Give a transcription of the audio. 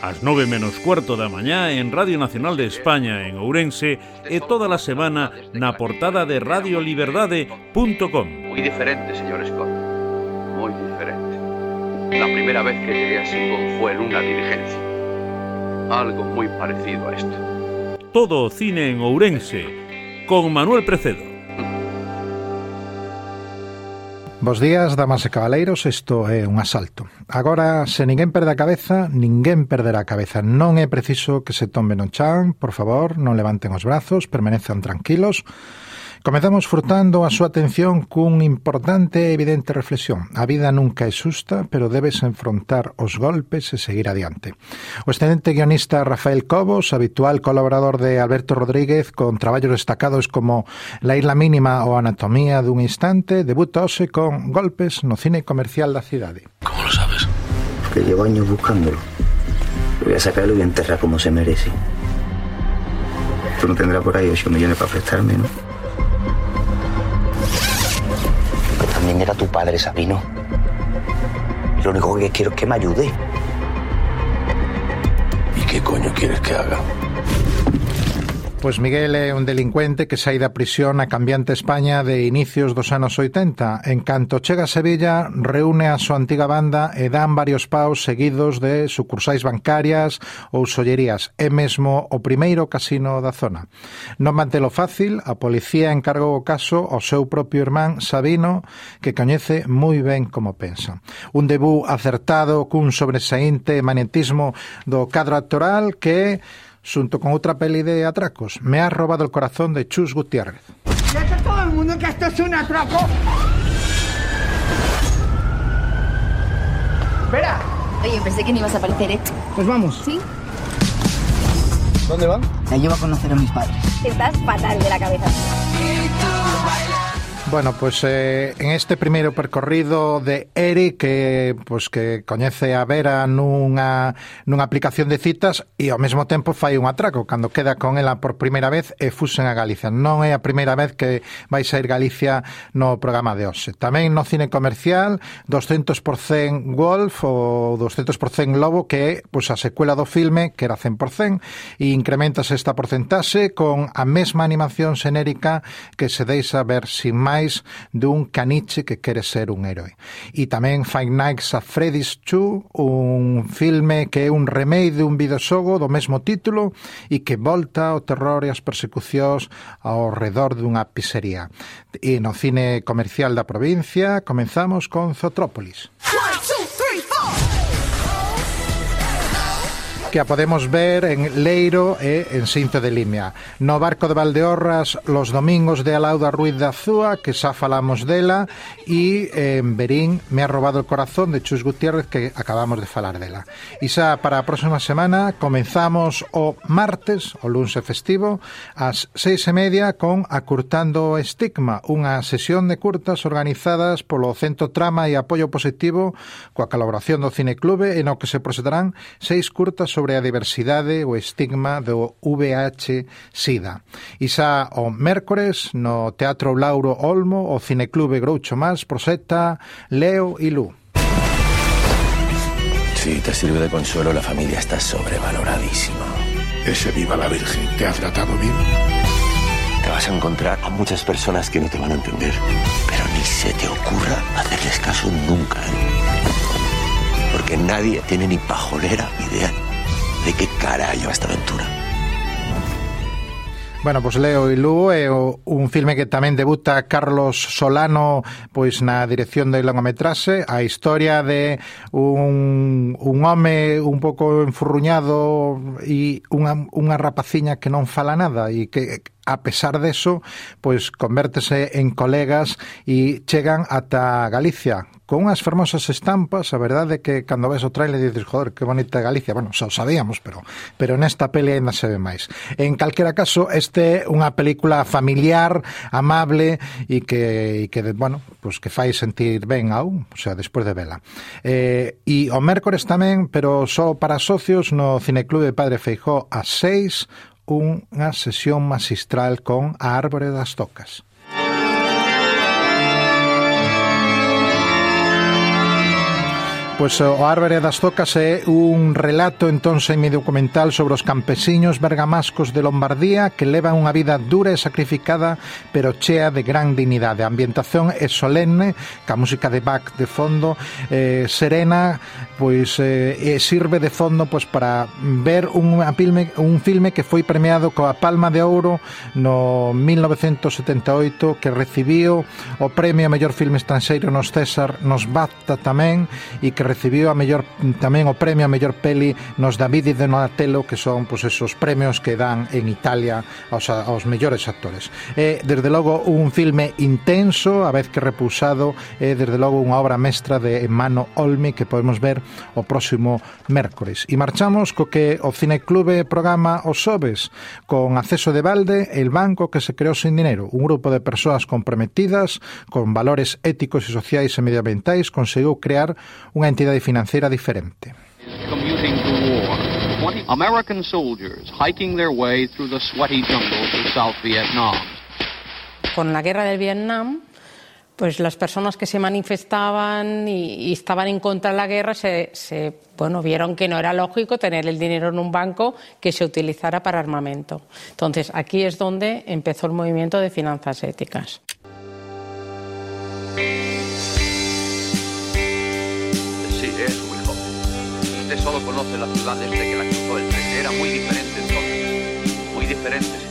ás 9 menos cuarto da mañá en Radio Nacional de España en Ourense e toda a semana na portada de radioliberdade.com. Moi diferente, señor Scott, moi diferente. La primera vez que llegué a Singón fue en una dirigencia. Algo moi parecido a esto. Todo o cine en Ourense con Manuel Precedo. Bos días, damas e cabaleiros, isto é un asalto. Agora, se ninguén perde a cabeza, ninguén perderá a cabeza. Non é preciso que se tomben o chan, por favor, non levanten os brazos, permanezan tranquilos. Comezamos frutando a súa atención cun importante e evidente reflexión. A vida nunca é xusta, pero debes enfrontar os golpes e seguir adiante. O excelente guionista Rafael Cobos, habitual colaborador de Alberto Rodríguez con traballos destacados como La Isla Mínima ou Anatomía dun Instante, debuta hoxe con Golpes no cine comercial da cidade. Como lo sabes? Porque llevo años buscándolo. Voy a sacarlo y enterrar como se merece. Tú no tendrás por ahí 8 millones para prestarme, ¿no? También era tu padre, Sabino. Lo único que quiero es que me ayude. ¿Y qué coño quieres que haga? Pois Miguel é un delincuente que sai da prisión a cambiante España de inicios dos anos 80. En canto chega a Sevilla, reúne a súa antiga banda e dan varios paus seguidos de sucursais bancarias ou sollerías, e mesmo o primeiro casino da zona. Non mantelo fácil, a policía encargou o caso ao seu propio irmán Sabino, que coñece moi ben como pensa. Un debut acertado cun sobresaínte magnetismo do cadro actoral que xunto con outra peli de atracos, Me ha robado el corazón de Chus Gutiérrez. Ya está todo el mundo que esto es un atraco. Espera, Oye, pensé que no ibas a aparecer, ¿eh? pues vamos. ¿Sí? ¿Dónde van? La llevo a conocer a mis padres. Estás fatal de la cabeza. Bueno, pues, eh, en este primeiro percorrido de Eric que pues, que coñece a Vera nunha nunha aplicación de citas e ao mesmo tempo fai un atraco cando queda con ela por primeira vez e fusen a Galicia. Non é a primeira vez que vai sair Galicia no programa de hoxe. Tamén no cine comercial 200% Wolf ou 200% Lobo que é pues, a secuela do filme que era 100% e incrementas esta porcentaxe con a mesma animación xenérica que se deixa ver sin máis máis dun caniche que quere ser un héroe. E tamén Five Nights at Freddy's 2, un filme que é un remake dun videoxogo do mesmo título e que volta ao terror e as persecucións ao redor dunha pizzería. E no cine comercial da provincia comenzamos con Zotrópolis. One, two, que a podemos ver en Leiro e en Sinto de Limia. No barco de Valdeorras, los domingos de Alauda Ruiz de Azúa, que xa falamos dela, e eh, en Berín me ha robado el corazón de Chus Gutiérrez, que acabamos de falar dela. E xa para a próxima semana comenzamos o martes, o lunes festivo, ás seis e media con Acurtando o Estigma, unha sesión de curtas organizadas polo Centro Trama e Apoio Positivo coa colaboración do Cineclube, en o que se presentarán seis curtas sobre a diversidade o estigma do VH-Sida. E xa o mércores no Teatro Lauro Olmo o Cineclube Groucho Más proseta Leo y Lu. Si te sirve de consuelo, la familia está sobrevaloradísima. Ese viva la Virgen te ha tratado bien. Te vas a encontrar a muchas personas que no te van a entender, pero ni se te ocurra hacerles caso nunca. ¿eh? Porque nadie tiene ni pajolera idea de que carallo esta aventura. Bueno, pois Leo e Lu eh, é un filme que tamén debuta Carlos Solano pois na dirección de longometraxe a historia de un, un home un pouco enfurruñado e unha, unha rapaciña que non fala nada e que a pesar deso, pois convértese en colegas e chegan ata Galicia, con unhas fermosas estampas, a verdade é que cando ves o trailer dices, joder, que bonita Galicia, bueno, xa o sabíamos, pero pero nesta peli ainda se ve máis. En calquera caso, este é unha película familiar, amable e que, e que bueno, pues que fai sentir ben a un, o sea, despois de vela. Eh, e o mércores tamén, pero só para socios no Cineclube Padre Feijó a 6, unha sesión magistral con a Árbore das Tocas. Pois eh, o Árbore das Zocas é un relato entón semidocumental sobre os campesiños bergamascos de Lombardía que levan unha vida dura e sacrificada pero chea de gran dignidade. A ambientación é solenne, ca música de Bach de fondo, eh, serena, pois eh, e sirve de fondo pois para ver un filme, un filme que foi premiado coa Palma de Ouro no 1978 que recibiu o premio a mellor filme estranxeiro nos César, nos BAFTA tamén e que recibiu a mellor tamén o premio a mellor peli nos David de Donatello, que son pois esos premios que dan en Italia aos, aos mellores actores. É desde logo un filme intenso, a vez que repulsado, é desde logo unha obra mestra de Emano Olmi que podemos ver o próximo mércores. E marchamos co que o Cineclube programa os xoves con acceso de balde el banco que se creou sin dinero, un grupo de persoas comprometidas con valores éticos e sociais e medioambientais conseguiu crear unha entidade financiera diferente. American soldiers hiking their way through the sweaty jungles of South Vietnam. Con la guerra del Vietnam, pues las personas que se manifestaban y, y estaban en contra de la guerra se, se, bueno, vieron que no era lógico tener el dinero en un banco que se utilizara para armamento. Entonces, aquí es donde empezó el movimiento de finanzas éticas. Solo conoce la ciudad desde que la cruzó el tren. Era muy diferente entonces, muy diferente